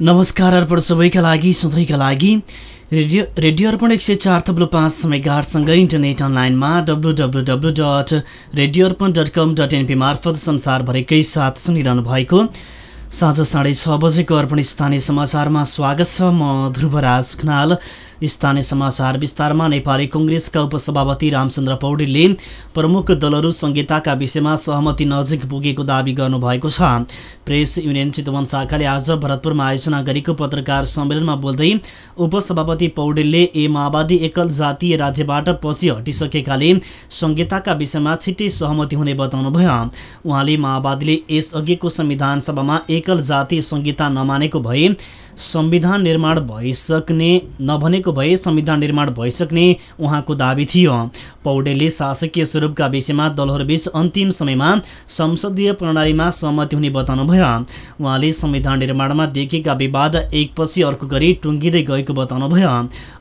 नमस्कार अर्पण सबैका लागि सधैँका लागि। रेडियो रेडियो अर्पण एक सय चार थप्लो पाँच मेगाहरूसँगै इन्टरनेट अनलाइनमा W W W dot radio Arpan dot com dot NP मार्फत संसारभरिकै साथ सुनिरहनु भएको। साँझ साढे छ बजेको अर्पण स्थानीय समाचारमा स्वागत छ म ध्रुवराज खनाल। स्थानीय समाचार विस्तारमा नेपाली कङ्ग्रेसका उपसभापति रामचन्द्र पौडेलले प्रमुख दलहरू संहिताका विषयमा सहमति नजिक पुगेको दावी गर्नुभएको छ। प्रेस युनियन चितवन शाखाले आज भरतपुरमा आयोजना गरेको पत्रकार सम्मेलनमा बोल्दै उपसभापति पौडेलले ए माओवादी एकल जातीय राज्यबाट पछि हटिसकेकाले संहिताका विषयमा छिट्टै सहमति हुने बताउनुभयो। उहाँले माओवादीले यसअघिको संविधान सभामा एकल जातीय संहिता नमानेको भए संविधान निर्माण भइसक्ने नभनेको भए संविधान निर्माण भइसक्ने उहाँको दावी थियो। पौडेलले शासकीय स्वरूपका विषयमा दलहरूबीच अन्तिम समयमा संसदीय प्रणालीमा सहमति हुने बताउनुभयो। उहाँले संविधान निर्माणमा देखिएका विवाद एकपछि अर्को गरी टुङ्गिँदै गएको बताउनुभयो।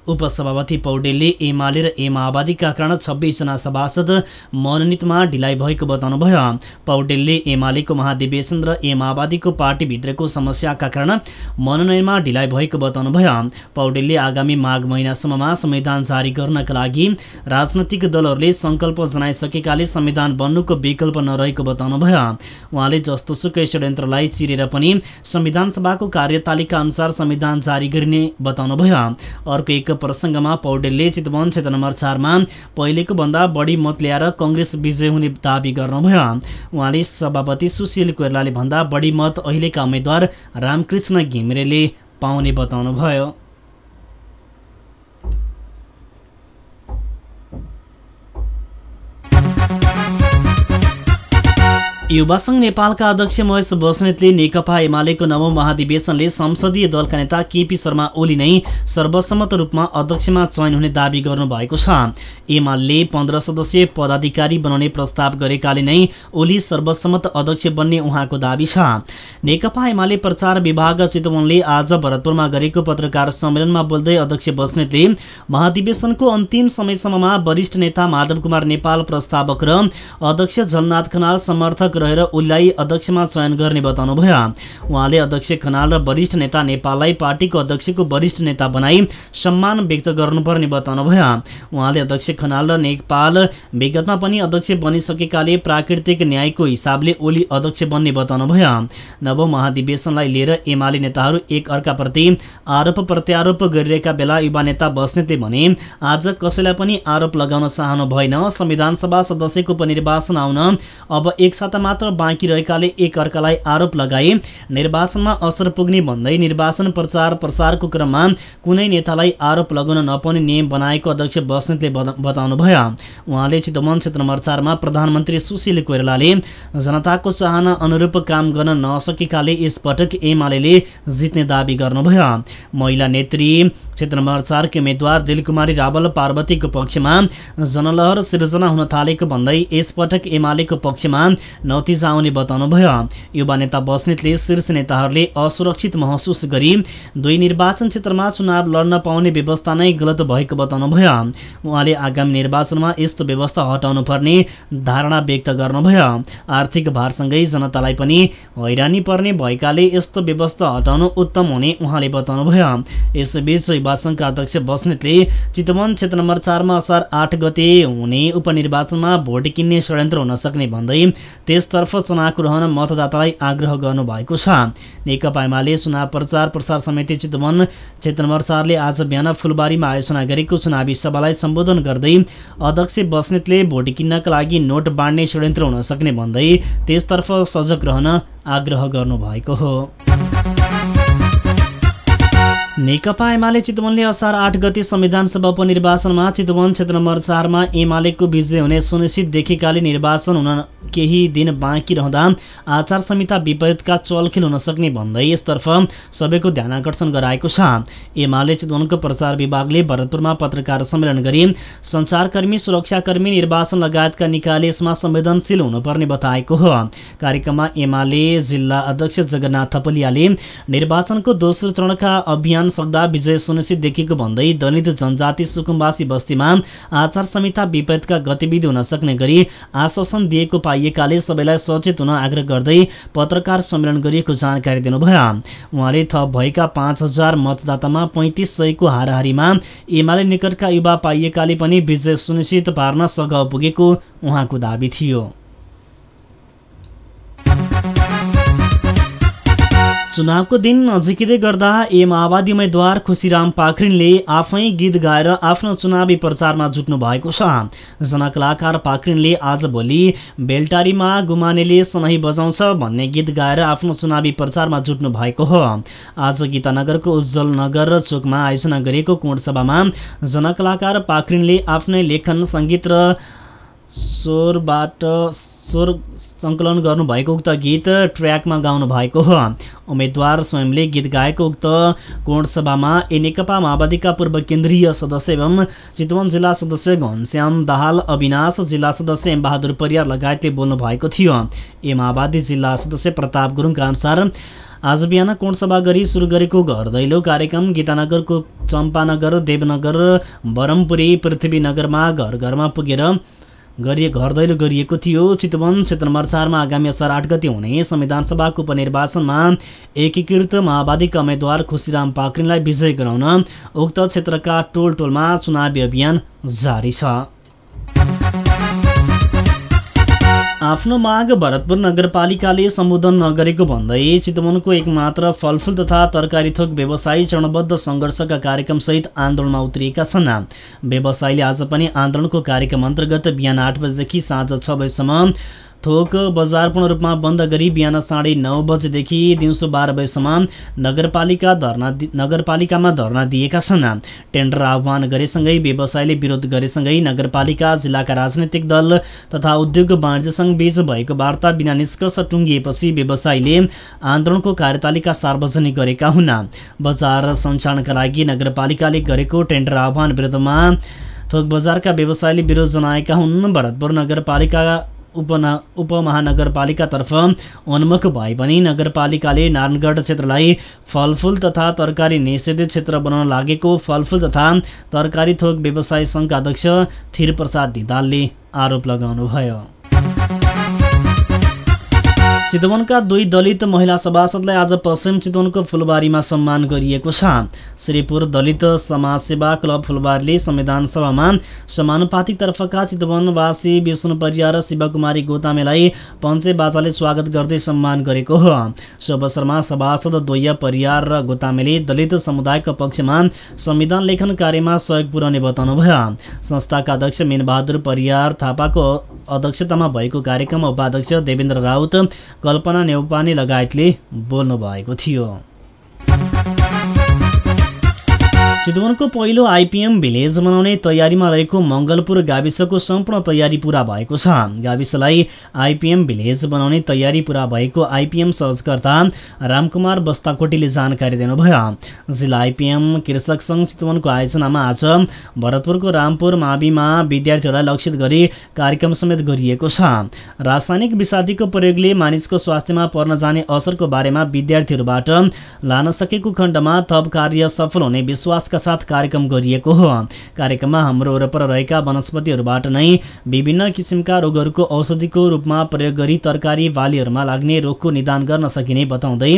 उपसभापति पौडेलले एमाले र ए माओवादीका कारण छब्बिसजना सभासद मनोनितमा ढिलाइ भएको बताउनुभयो। पौडेलले एमालेको महाधिवेशन र ए माओवादीको पार्टीभित्रको समस्याका कारण मनोनयनमा ढिलाइ भएको बताउनुभयो। पौडेलले आगामी माघ महिनासम्ममा संविधान जारी गर्नका लागि राजनैतिक दलहरूले सङ्कल्प जनाइसकेकाले संविधान बन्नुको विकल्प नरहेको बताउनुभयो। उहाँले जस्तोसुकै षड्यन्त्रलाई चिरेर पनि संविधान सभाको कार्यतालिका अनुसार संविधान जारी गरिने बताउनुभयो। अर्को एक प्रसङ्गमा पौडेलले चितवन क्षेत्र नम्बर चारमा पहिलेको भन्दा बढी मत ल्याएर कङ्ग्रेस विजय हुने दावी गर्नुभयो। उहाँले सभापति सुशील कोइरालाले भन्दा बढी मत अहिलेका उम्मेद्वार रामकृष्ण घिमिरेले पाउने बताउनुभयो। युवा सङ्घ नेपालका अध्यक्ष महेश बस्नेतले नेकपा एमालेको नवौं महाधिवेशनले संसदीय दलका नेता केपी शर्मा ओली नै सर्वसम्मत रूपमा अध्यक्षमा चयन हुने दावी गर्नुभएको छ। एमाले पन्ध्र सदस्यीय पदाधिकारी बनाउने प्रस्ताव गरेकाले नै ओली सर्वसम्मत अध्यक्ष बन्ने उहाँको दावी छ। नेकपा एमाले प्रचार विभाग चितवनले आज भरतपुरमा गरेको पत्रकार सम्मेलनमा बोल्दै अध्यक्ष बस्नेतले महाधिवेशनको अन्तिम समयसम्ममा वरिष्ठ नेता माधव कुमार नेपाल प्रस्तावक र अध्यक्ष झलनाथ खनाल समर्थक रहेर ओलीलाई अध्यक्षमा चयन गर्ने बताउनुभयो। उहाँले अध्यक्ष खनाल र वरिष्ठ नेता नेपाललाई पार्टीको अध्यक्षको वरिष्ठ नेता बनाई सम्मान व्यक्त गर्नुपर्ने बताउनुभयो। उहाँले अध्यक्ष खनाल र नेपाल विगतमा पनि अध्यक्ष बनिसकेकाले प्राकृतिक न्यायको हिसाबले ओली अध्यक्ष बन्ने बताउनुभयो। नव महाधिवेशनलाई लिएर एमाले नेताहरू एक अर्काप्रति आरोप प्रत्यारोप गरिरहेका बेला युवा नेता बस्नेतले भने आज कसैलाई पनि आरोप लगाउन चाहनु भएन। संविधान सभा सदस्यको उपनिर्वाचन आउन अब एक साता मात्र बाँकी रहेकाले एक अर्कालाई आरोप लगाए। निर्वाचनमा असर पुग्ने भन्दै निर्वाचन प्रचार प्रसारको क्रममा कुनै नेतालाई आरोप लगाउन नपाउने नियम बनाएको अध्यक्ष बस्नेतले बताउनुभयो। उहाँले चितवन क्षेत्र नम्बर चारमा प्रधानमन्त्री सुशील कोइरालाले जनताको चाहना अनुरूप काम गर्न नसकेकाले यसपटक एमाले जित्ने दावी गर्नुभयो। महिला नेत्री क्षेत्र नम्बर चारकी उम्मेद्वार दिलकुमारी रावल पार्वतीको पक्षमा जनलहर सिर्जना हुन थालेको भन्दै यसपटक एमालेको पक्षमा नतिजा आउने बताउनुभयो युवा नेता बस्नेतले शीर्ष नेताहरूले असुरक्षित महसुस गरी दुई निर्वाचन क्षेत्रमा चुनाव लड्न पाउने व्यवस्था नै गलत भएको बताउनुभयो उहाँले आगामी निर्वाचनमा यस्तो व्यवस्था हटाउनु पर्ने धारणा व्यक्त गर्नुभयो आर्थिक भारसँगै जनतालाई पनि हैरानी पर्ने भएकाले यस्तो व्यवस्था हटाउनु उत्तम हुने उहाँले बताउनुभयो यसबीच युवा सङ्घका अध्यक्ष बस्नेतले चितवन क्षेत्र नम्बर चारमा असार आठ गते हुने उपनिर्वाचनमा भोट किन्ने षड्यन्त्र हुन सक्ने भन्दै त्यसतर्फ चुनावको रहन मतदातालाई आग्रह गर्नुभएको छ। नेकपा एमाले चुनाव प्रचार प्रसार समिति चितवन क्षेत्र नम्बर चारले आज बिहान फुलबारीमा आयोजना गरेको चुनावी सभालाई सम्बोधन गर्दै अध्यक्ष बस्नेतले भोट किन्नका लागि नोट बाँड्ने षड्यन्त्र हुन सक्ने भन्दै त्यसतर्फ सजग रहन आग्रह गर्नुभएको हो। नेकपा एमाले चितवनले असार आठ गते संविधान सभा उपनिर्वाचनमा चितवन क्षेत्र नम्बर चारमा एमालेको विजय हुने सुनिश्चित देखेकाले निर्वाचन हुन केही दिन बाँकी रहँदा आचार संहिता विपरीतका चलखेल हुन सक्ने भन्दै यसतर्फ सबैको ध्यान आकर्षण गराएको छ। एमाले चितवनको प्रचार विभागले भरतपुरमा पत्रकार सम्मेलन गरी सञ्चारकर्मी सुरक्षाकर्मी निर्वाचन लगायतका निकायले यसमा संवेदनशील हुनुपर्ने बताएको हो। कार्यक्रममा एमाले जिल्ला अध्यक्ष जगन्नाथ थपलियाले निर्वाचनको दोस्रो चरणका अभियान सक्दा विजय सुनिश्चित देखिएको भन्दै दलित जनजाति सुकुम्बासी बस्तीमा आचार संहिता विपरीतका गतिविधि हुन सक्ने गरी आश्वासन दिएको पाइएकाले सबैलाई सचेत हुन आग्रह गर्दै पत्रकार सम्मेलन गरिएको जानकारी दिनुभयो। उहाँले थप भएका पाँच हजार मतदातामा पैँतिस सयको हाराहारीमा एमाले निकटका युवा पाइएकाले पनि विजय सुनिश्चित पार्न सघाउ पुगेको उहाँको दावी थियो। चुनावको दिन नजिकै गर्दा ए माओवादी उम्मेद्वार खुसीराम पाखरिनले आफै गीत गाएर आफ्नो चुनावी प्रचारमा जुट्नु भएको छ। जनकलाकार पाखरिनले आजभोलि बेलटारीमा गुमानेले सनही बजाउँछ भन्ने गीत गाएर आफ्नो चुनावी प्रचारमा जुट्नु भएको हो। आज गीतानगरको उज्जवल नगर चोकमा आयोजना गरिएको कोणसभामा जनकलाकार पाखरिनले आफ्नै लेखन सङ्गीत र स्वरबाट स्वर सङ्कलन गर्नुभएको उक्त गीत ट्र्याकमा गाउनु भएको हो। उम्मेद्वार स्वयंले गीत गाएको उक्त कोणसभामा ए नेकपा माओवादीका पूर्व केन्द्रीय सदस्य एवं चितवन जिल्ला सदस्य घनश्याम दाहाल अविनाश जिल्ला सदस्य एम बहादुर परियार लगायतले बोल्नु भएको थियो। ए माओवादी जिल्ला सदस्य प्रताप गुरुङका अनुसार आज बिहान कोणसभा गरी सुरु गरेको घर दैलो कार्यक्रम गीतानगरको चम्पानगर देवनगर बरमपुरी पृथ्वीनगरमा घर घरमा पुगेर गरिए घर दैलो गरिएको थियो। चितवन क्षेत्र नम्बर चारमा आगामी असार आठ गति हुने संविधान सभाको उपनिर्वाचनमा एकीकृत माओवादीका उम्मेद्वार खुसीराम पाक्रिनलाई विजय गराउन उक्त क्षेत्रका टोल टोलमा चुनावी अभियान जारी छ। आफ्नो माग भरतपुर नगरपालिकाले सम्बोधन नगरेको भन्दै चितवनको एकमात्र फलफुल तथा तरकारी थोक व्यवसायी चरणबद्ध सङ्घर्षका कार्यक्रमसहित आन्दोलनमा उत्रिएका छन्। व्यवसायीले आज पनि आन्दोलनको कार्यक्रम अन्तर्गत बिहान आठ बजेदेखि साँझ छ बजीसम्म थोक बजार पूर्ण रूपमा बन्द गरी बिहान साढे नौ बजेदेखि दिउँसो बाह्र बजीसम्म नगरपालिका धर्ना नगरपालिकामा धर्ना दिएका छन्। टेन्डर आह्वान गरेसँगै व्यवसायले विरोध गरेसँगै नगरपालिका जिल्लाका राजनैतिक दल तथा उद्योग वाणिज्य सङ्घ बीच भएको वार्ता बिना निष्कर्ष टुङ्गिएपछि व्यवसायीले आन्दोलनको कार्यतालिका सार्वजनिक गरेका हुन्। बजार सञ्चालनका लागि नगरपालिकाले गरेको टेन्डर आह्वान विरुद्धमा थोक बजारका व्यवसायले विरोध जनाएका हुन्। भरतपुर नगरपालिका उपना उपमहानगरपालिकातर्फ उन्मुख भए पनि नगरपालिकाले नारायणगढ क्षेत्रलाई फलफुल तथा तरकारी निषेधित क्षेत्र बनाउन लागेको फलफुल तथा तरकारी थोक व्यवसाय सङ्घका अध्यक्ष थिरप्रसाद धिदालले आरोप लगाउनुभयो। चितवनका दुई दलित महिला सभासदलाई आज पश्चिम चितवनको फुलबारीमा सम्मान गरिएको छ। श्रीपुर दलित समाजसेवा क्लब फुलबारीले संविधान सभामा समानुपातिक तर्फका चितवनवासी विष्णु परिया र शिवकुमारी गोतामेलाई पञ्चे बाजाले स्वागत गर्दै सम्मान गरेको हो। सो अवसरमा सभासद द्वय परियार र गोतामेले दलित समुदायको पक्षमा संविधान लेखन कार्यमा सहयोग पुर्याउने बताउनुभयो। संस्थाका अध्यक्ष मिनबहादुर परियार थापाको अध्यक्षतामा भएको कार्यक्रममा उपाध्यक्ष देवेन्द्र राउत कल्पना नेउपाने लगायतले बोल्नु भएको थियो। चितवनको पहिलो आइपिएम भिलेज बनाउने तयारीमा रहेको मङ्गलपुर गाविसको सम्पूर्ण तयारी पूरा भएको छ। गाविसलाई आइपिएम भिलेज बनाउने तयारी पूरा भएको आइपिएम सहजकर्ता रामकुमार बस्ताकोटीले जानकारी दिनुभयो। जिल्ला आइपिएम कृषक सङ्घ चितवनको आयोजनामा आज भरतपुरको रामपुर माविमा विद्यार्थीहरूलाई लक्षित गरी कार्यक्रम समेत गरिएको छ। रासायनिक विषादीको प्रयोगले मानिसको स्वास्थ्यमा पर्न जाने असरको बारेमा विद्यार्थीहरूबाट लान सकेको खण्डमा थप कार्य सफल हुने विश्वासका साथ कार्यक्रम गरिएको हो। कार्यक्रममा हाम्रो वरपर रहेका वनस्पतिहरूबाट नै विभिन्न किसिमका रोगहरूको औषधिको रूपमा प्रयोग गरी तरकारी बालीहरूमा लाग्ने रोगको निदान गर्न सकिने बताउँदै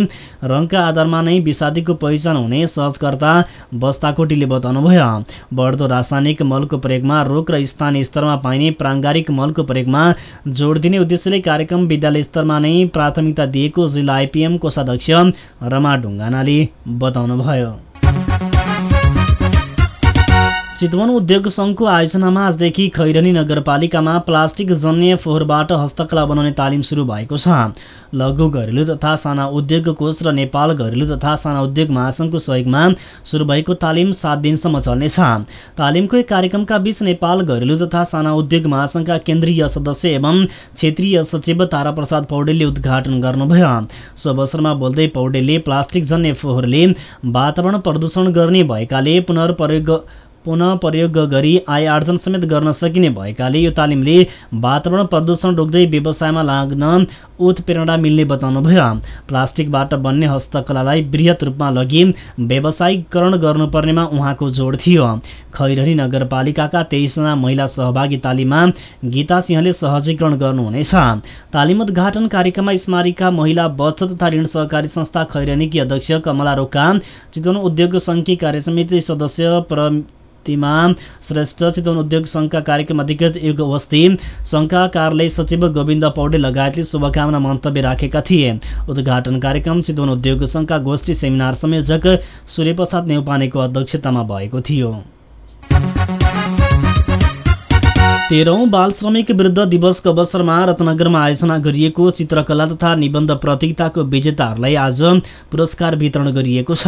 रङका आधारमा नै विषादीको पहिचान हुने सहजकर्ता बस्ताकोटीले बताउनुभयो। बढ्दो रासायनिक मलको प्रयोगमा रोग र स्थानीय स्तरमा पाइने प्राङ्गारिक मलको प्रयोगमा जोड दिने उद्देश्यले कार्यक्रम विद्यालय स्तरमा नै प्राथमिकता दिएको जिल्ला आइपिएम कोषाध्यक्ष रमा ढुङ्गानाले बताउनुभयो। चितवन उद्योग सङ्घको आयोजनामा आजदेखि खैरनी नगरपालिकामा प्लास्टिक जन्य फोहोरबाट हस्तकला बनाउने तालिम सुरु भएको छ। लघु घरेलु तथा साना उद्योग कोष र नेपाल घरेलु तथा साना उद्योग महासङ्घको सहयोगमा सुरु भएको तालिम सात दिनसम्म चल्नेछ। तालिमको एक कार्यक्रमका बीच नेपाल घरेलु तथा साना उद्योग महासङ्घका केन्द्रीय सदस्य एवं क्षेत्रीय सचिव ताराप्रसाद पौडेलले उद्घाटन गर्नुभयो। सो अवसरमा बोल्दै पौडेलले प्लास्टिक जन्य फोहोरले वातावरण प्रदूषण गर्ने भएकाले पुनर्प्रयोग पुनः प्रयोग गरी आय आर्जन समेत गर्न सकिने भएकाले यो तालिमले वातावरण प्रदूषण रोक्दै व्यवसायमा लाग्न उत्प्रेरणा मिल्ने बताउनुभयो। प्लास्टिकबाट बन्ने हस्तकलालाई वृहत रूपमा लगी व्यावसायिकरण गर्नुपर्नेमा उहाँको जोड थियो। खैरही नगरपालिकाका तेइसजना महिला सहभागी तालिममा गीता सिंहले सहजीकरण गर्नुहुनेछ। तालिम उद्घाटन कार्यक्रममा स्मारिका महिला बचत तथा ऋण सहकारी संस्था खैरनीकी अध्यक्ष कमला रोका चितवन उद्योग सङ्घकी कार्यसमिति सदस्य प्रतिमा श्रेष्ठ चितवन उद्योग सङ्घका कार्यक्रम अधिकृत युग अवस्थी सङ्घका कार्यालय सचिव गोविन्द पौडे लगायतले शुभकामना मन्तव्य राखेका थिए। उद्घाटन कार्यक्रम चितवन उद्योग सङ्घका गोष्ठी सेमिनार संयोजक सूर्यप्रसाद नेउपानेको अध्यक्षतामा भएको थियो। तेह्रौँ बाल श्रमिक विरुद्ध दिवसको अवसरमा रत्नगरमा आयोजना गरिएको चित्रकला तथा निबन्ध प्रतियोगिताको विजेताहरूलाई आज पुरस्कार वितरण गरिएको छ।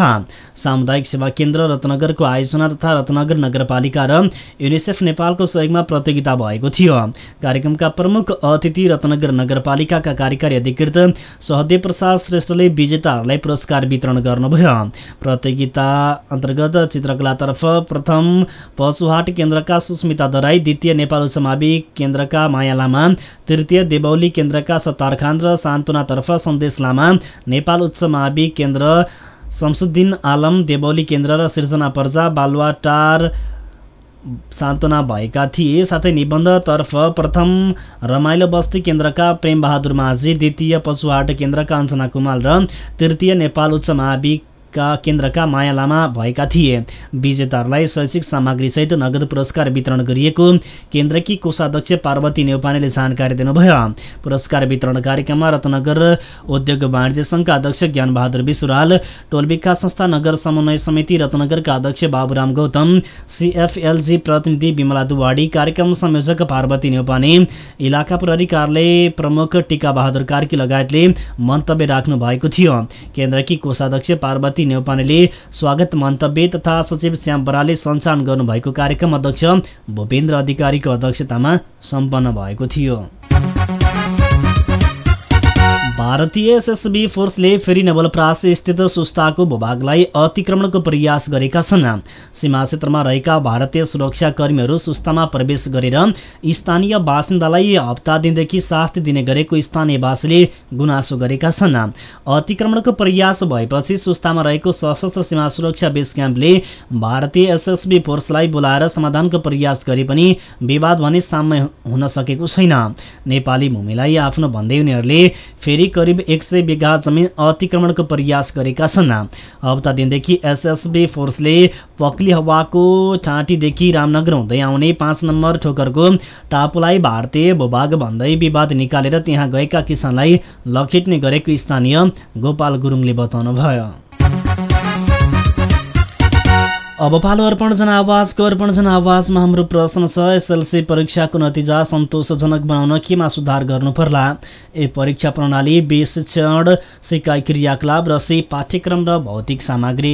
सामुदायिक सेवा केन्द्र रत्नगरको आयोजना तथा रत्नगर नगरपालिका र युनिसेफ नेपालको सहयोगमा प्रतियोगिता भएको थियो। कार्यक्रमका प्रमुख अतिथि रत्नगर नगरपालिकाका कार्यकारी अधिकृत सहदेव प्रसाद श्रेष्ठले विजेताहरूलाई पुरस्कार वितरण गर्नुभयो। प्रतियोगिता अन्तर्गत चित्रकलातर्फ प्रथम पशुहाट केन्द्रका सुस्मिता दराई द्वितीय नेपाल समावि केन्द्रका माया लामा तृतीय देवौली केन्द्रका सत्तार खान र सान्तुनातर्फ सन्देश लामा नेपाल उच्च मावि केन्द्र शमसुद्दिन आलम देवौली केन्द्र र सिर्जना पर्जा बालुवाटार सान्त्वना भएका थिए। साथै निबन्धतर्फ प्रथम रमाइलो बस्ती केन्द्रका प्रेमबहादुर माझी द्वितीय पशुहाट केन्द्रका अञ्जना कुमाल र तृतीय नेपाल उच्च माविक का केन्द्रका माया लामा भएका थिए। विजेताहरूलाई शैक्षिक सामग्रीसहित नगद पुरस्कार वितरण गरिएको केन्द्रकी कोषाध्यक्ष पार्वती नेउपानेले जानकारी दिनुभयो। पुरस्कार वितरण कार्यक्रममा रत्नगर उद्योग वाणिज्य सङ्घका अध्यक्ष ज्ञानबहादुर विश्वराल टोल विकास संस्था नगर समन्वय समिति रत्नगरका अध्यक्ष बाबुराम गौतम सिएफएलजी प्रतिनिधि विमला दुवाडी कार्यक्रम संयोजक पार्वती नेउपाने इलाका प्रहरी कार्यालय प्रमुख टिका बहादुर कार्की लगायतले मन्तव्य राख्नु भएको थियो। केन्द्रकी कोषाध्यक्ष पार्वती नेौपानेले स्वागत मन्तव्य तथा सचिव श्याम बराले सञ्चालन गर्नुभएको कार्यक्रम अध्यक्ष भूपेन्द्र अधिकारीको अध्यक्षतामा सम्पन्न भएको थियो। भारतीय एसएसबी फोर्सले फेरि नवलप्रासी स्थित सुस्ताको भूभागलाई अतिक्रमणको प्रयास गरेका छन्। सीमा क्षेत्रमा रहेका भारतीय सुरक्षाकर्मीहरू सुस्तामा प्रवेश गरेर स्थानीय बासिन्दालाई हप्ता दिनदेखि शास्ति दिने गरेको स्थानीयवासीले गुनासो गरेका छन्। अतिक्रमणको प्रयास भएपछि सुस्तामा रहेको सशस्त्र सीमा सुरक्षा बेस क्याम्पले भारतीय एसएसबी फोर्सलाई बोलाएर समाधानको प्रयास गरे पनि विवाद भने साम्य हुन सकेको छैन। नेपाली भूमिलाई आफ्नो भन्दै उनीहरूले फेरि करिब एक सय बिघा जमिन अतिक्रमणको प्रयास गरेका छन्। हप्ता दिनदेखि एसएसबी फोर्सले पक्ली हवाको ठाँटीदेखि रामनगर हुँदै आउने पाँच नम्बर ठोकरको टापुलाई भारतीय भूभाग भन्दै विवाद निकालेर त्यहाँ गएका किसानलाई लखेट्ने गरेको स्थानीय गोपाल गुरुङले बताउनुभयो। अब पालो अर्पण जनावाजको अर्पण जनावाजमा हाम्रो प्रश्न छ एसएलसी परीक्षाको नतिजा सन्तोषजनक बनाउन केमा सुधार गर्नु पर्ला? ए परीक्षा प्रणाली बी शिक्षण सिकाइ क्रियाकलाप र सी पाठ्यक्रम र भौतिक सामग्री।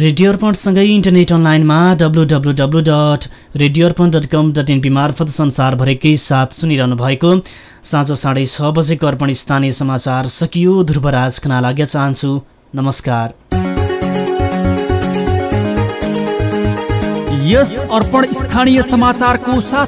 रेडियो अर्पणसँगै इन्टरनेट अनलाइनमा W W W dot radio Arpan dot com dot NP मार्फत संसारभरिकै साथ सुनिरहनु भएको साँझ साढे छ बजेको अर्पण स्थानीय समाचार सकियो। ध्रुवराज खना लाग्न चाहन्छु। नमस्कार। यस अर्पण स्थानीय समाचारको साथ